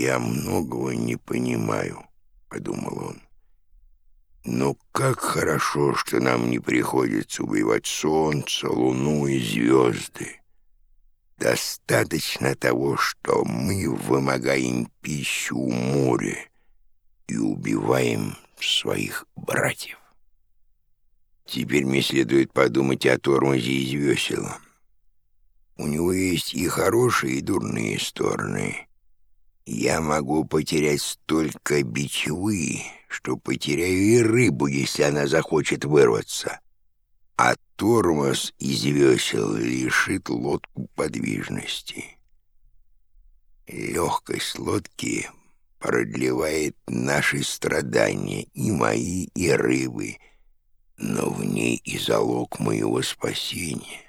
«Я многого не понимаю», — подумал он. «Но как хорошо, что нам не приходится убивать солнце, луну и звезды. Достаточно того, что мы вымогаем пищу у моря и убиваем своих братьев. Теперь мне следует подумать о тормозе из весел. У него есть и хорошие, и дурные стороны. Я могу потерять столько бичевы, что потеряю и рыбу, если она захочет вырваться. А тормоз из весел лишит лодку подвижности. Легкость лодки продлевает наши страдания, и мои, и рыбы, но в ней и залог моего спасения.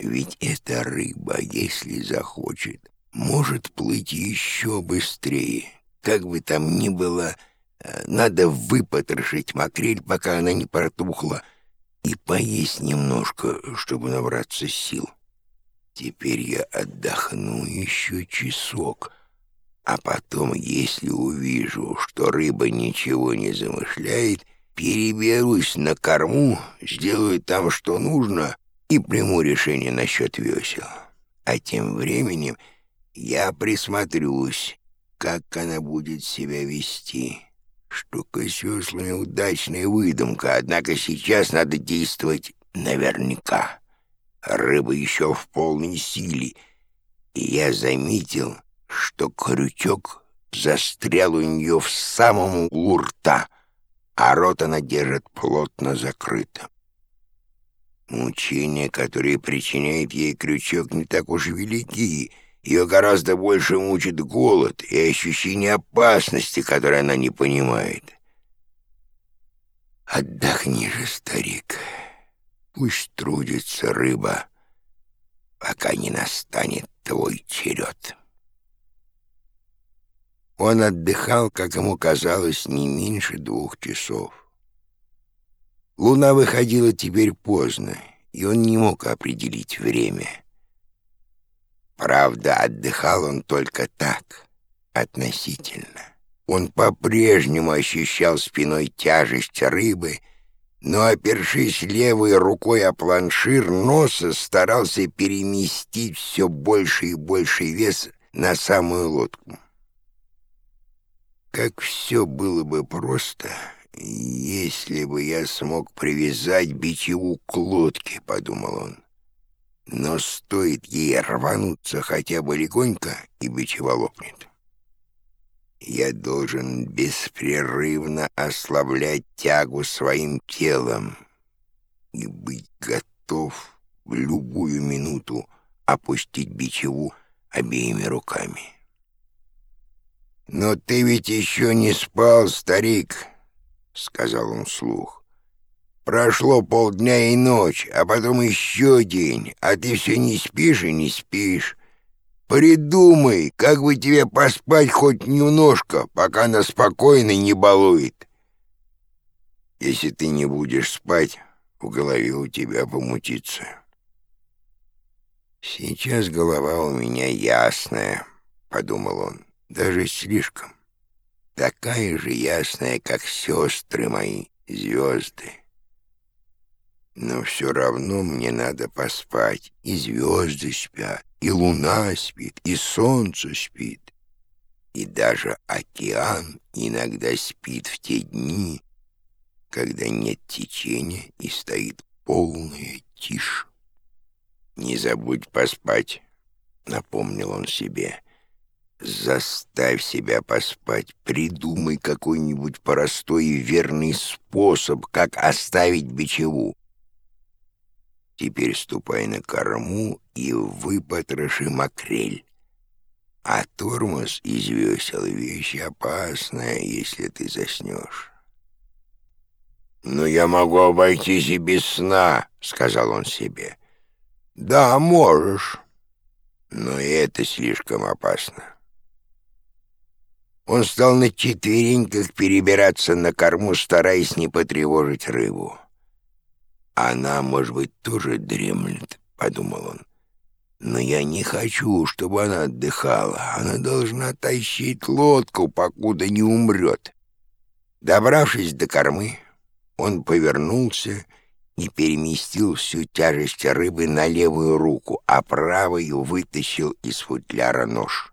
Ведь эта рыба, если захочет, может плыть еще быстрее. Как бы там ни было, э, надо выпотрошить макрель, пока она не протухла, и поесть немножко, чтобы набраться сил. Теперь я отдохну еще часок, а потом, если увижу, что рыба ничего не замышляет, переберусь на корму, сделаю там, что нужно, и приму решение насчет весел. А тем временем я присмотрюсь, как она будет себя вести. Штука с веслами — удачная выдумка, однако сейчас надо действовать наверняка. Рыба еще в полной силе, и я заметил, что крючок застрял у нее в самом углу рта, а рот она держит плотно закрытым. Мучения, которые причиняет ей крючок, не так уж велики — ее гораздо больше мучит голод и ощущение опасности, которое она не понимает. Отдохни же, старик. Пусть трудится рыба, пока не настанет твой черед. Он отдыхал, как ему казалось, не меньше двух часов. Луна выходила теперь поздно, и он не мог определить время — Правда, отдыхал он только так, относительно. Он по-прежнему ощущал спиной тяжесть рыбы, но, опершись левой рукой о планшир носа, старался переместить все больше и больше вес на самую лодку. Как все было бы просто, если бы я смог привязать бичеву к лодке, — подумал он. Но стоит ей рвануться хотя бы легонько, и бичева лопнет. Я должен беспрерывно ослаблять тягу своим телом и быть готов в любую минуту опустить бичеву обеими руками. «Но ты ведь еще не спал, старик», — сказал он вслух. Прошло полдня и ночь, а потом еще день, а ты все не спишь и не спишь. Придумай, как бы тебе поспать хоть немножко, пока она спокойно не балует. Если ты не будешь спать, в голове у тебя помутится. Сейчас голова у меня ясная, — подумал он, — даже слишком. Такая же ясная, как сестры мои, звезды. Но все равно мне надо поспать. И звезды спят, и луна спит, и солнце спит. И даже океан иногда спит в те дни, когда нет течения и стоит полная тишь. «Не забудь поспать», — напомнил он себе. «Заставь себя поспать, придумай какой-нибудь простой и верный способ, как оставить бичеву. Теперь ступай на корму и выпотроши макрель. А тормоз из весел — вещь опасная, если ты заснешь. «Но я могу обойтись и без сна», — сказал он себе. «Да, можешь, но это слишком опасно». Он стал на четвереньках перебираться на корму, стараясь не потревожить рыбу. «Она, может быть, тоже дремлет», — подумал он. Но я не хочу, чтобы она отдыхала. Она должна тащить лодку, покуда не умрет. Добравшись до кормы, он повернулся и переместил всю тяжесть рыбы на левую руку, а правую вытащил из футляра нож.